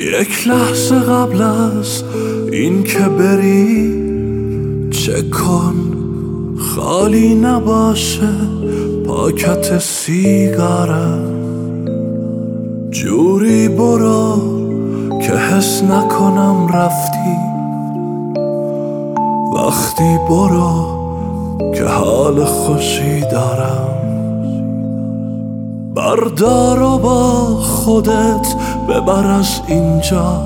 یک لحظه قبل از این که بری چه کن؟ خالی نباشه پاکت سیگارم جوری برو که حس نکنم رفتی. وقتی برو که حال خوشی دارم. بردار و با خودت ببر از اینجا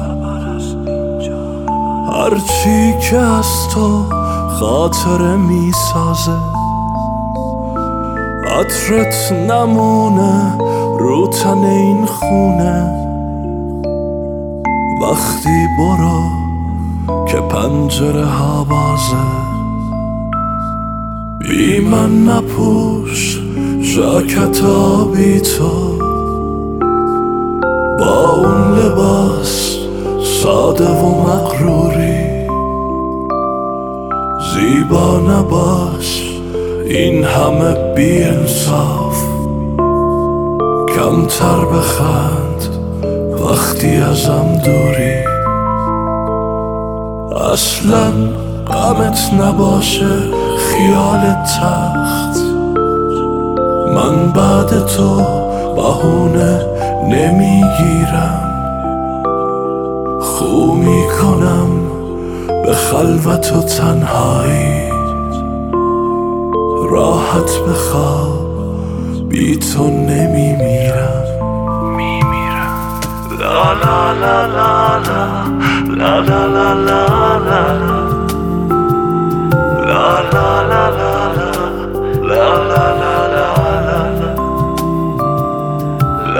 هرچی که از تو خاطره می‌سازه عطرت نمونه رو تن این خونه. وقتی برو که پنجره ها بازه. بی من نپوش ژاکت آبی تو با اون لباس ساده و مغروری. زیبا نباش این همه بی انصاف. کمتر بخند وقتی ازم دوری. اصلا غمت نباشه خیال تخت من بعد تو بهونه نمی‌گیرم. خو می‌کنم به خلوت و تنهایی. راحت بخواب بی تو نمیمیرم. لا لا لا لا. لا لا لا لا لا لا.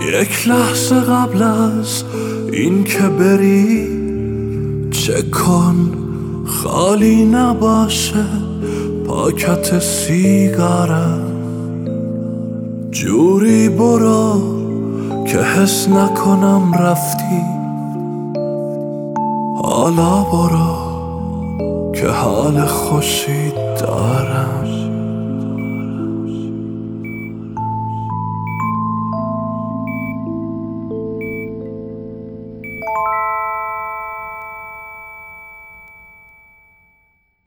یک لحظه قبل از این که بری چه خالی نباشه پاکت سیگارم جوری برو که حس نکنم رفتی. حالا برو که حال خوشی دارم.